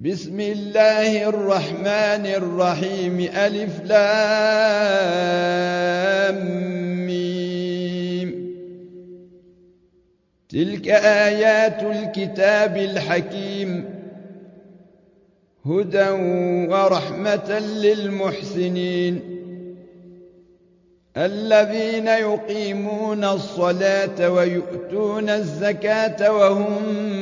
بسم الله الرحمن الرحيم ألف لام تلك آيات الكتاب الحكيم. هدى ورحمة للمحسنين. الذين يقيمون الصلاة ويؤتون الزكاة وهم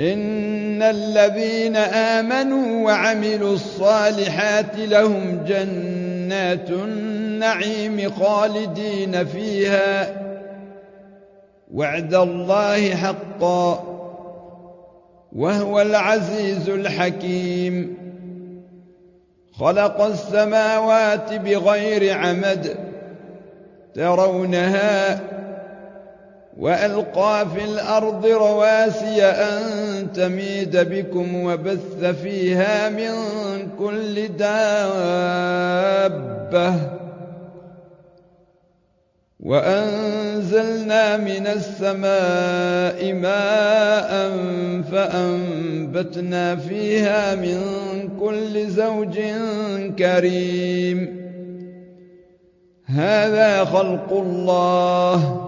إن الذين آمنوا وعملوا الصالحات لهم جنات النعيم خالدين فيها. وعد الله حقا. وهو العزيز الحكيم. خلق السماوات بغير عمد ترونها. وألقى في الأرض رواسي أن تميد بكم وبث فيها من كل دابة. وأنزلنا من السماء ماء فأنبتنا فيها من كل زوج كريم. هذا خلق الله.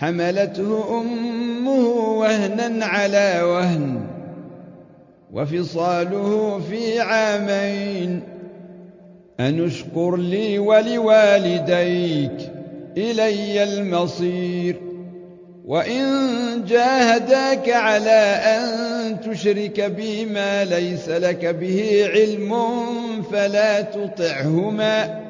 حملته أمه وهنا على وهن وفصاله في عامين. أن اشكر لي ولوالديك إلي المصير. وإن جاهداك على أن تشرك بي ما ليس لك به علم فلا تطعهما.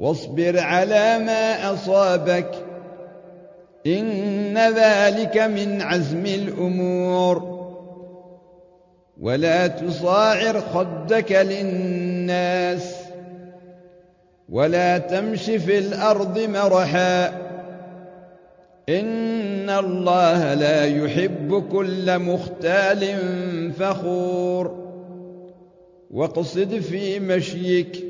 واصبر على ما أصابك. إن ذلك من عزم الأمور. ولا تصاعر خدك للناس. ولا تمش في الأرض مرحا. إن الله لا يحب كل مختال فخور. واقصد في مشيك.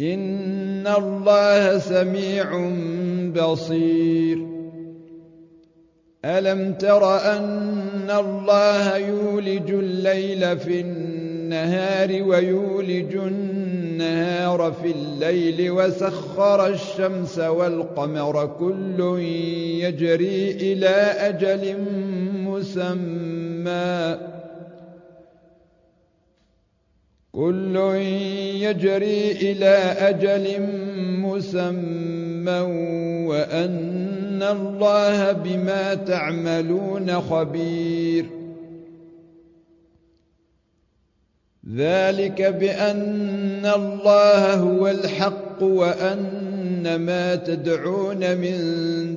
إن الله سميع بصير ألم تر أن الله يولج الليل في النهار ويولج النهار في الليل وسخر الشمس والقمر كل يجري إلى أجل مسمى كل يجري إلى أجل مسمى وأن الله بما تعملون خبير. ذلك بأن الله هو الحق وأن ما تدعون من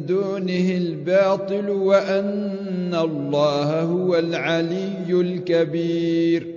دونه الباطل وأن الله هو العلي الكبير.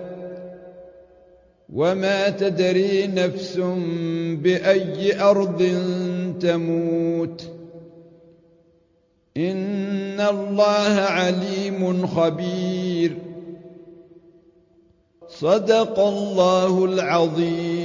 وما تدري نفس بأي أرض تموت. إن الله عليم خبير. صدق الله العظيم.